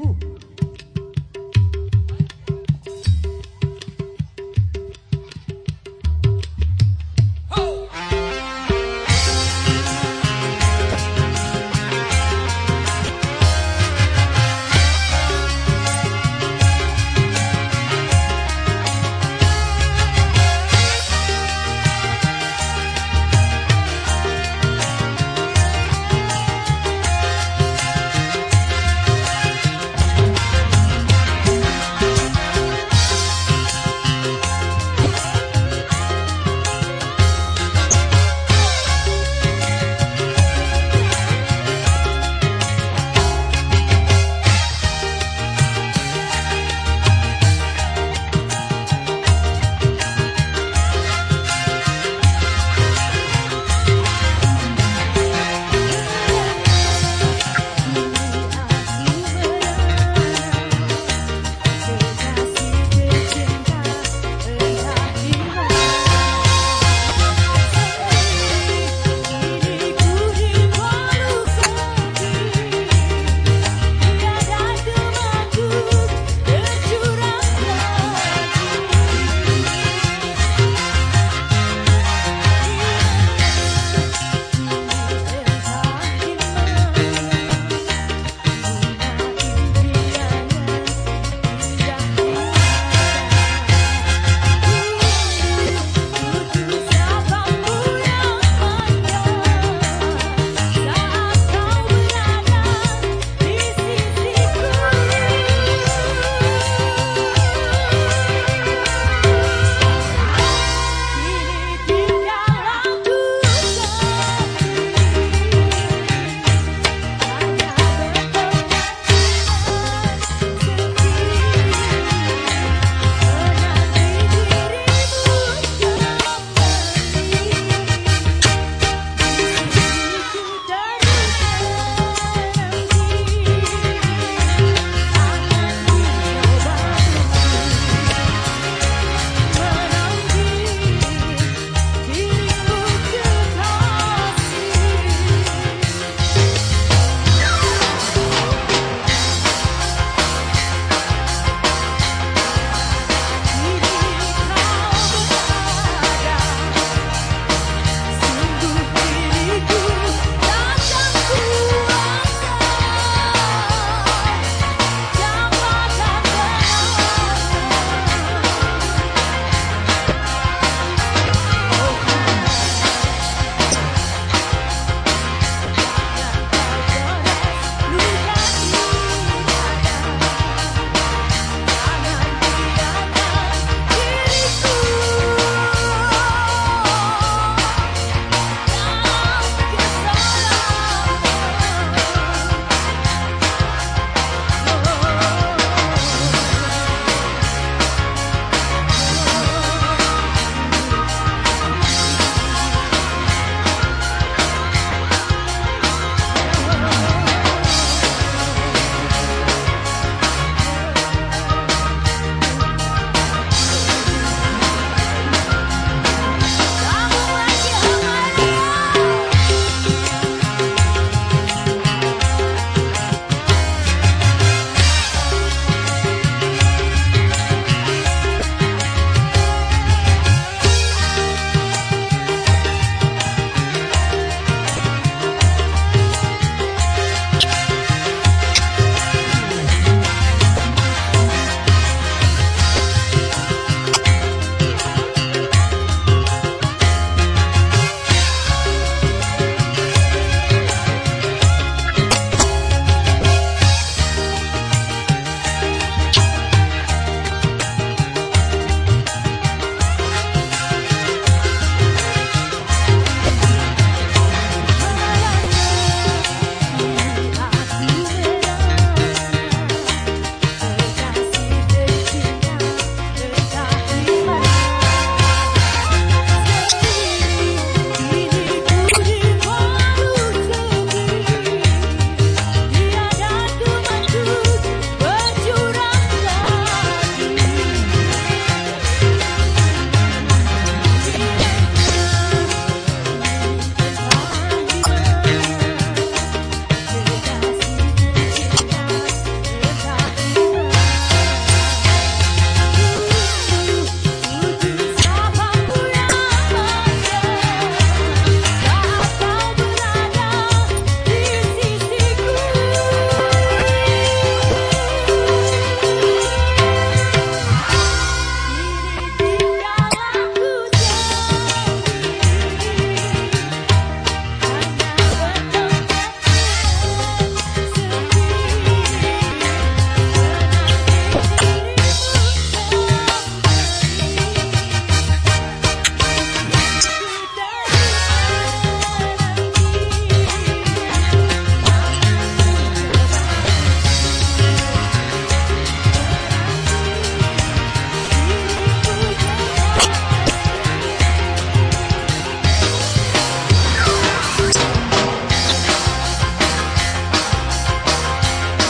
Whew.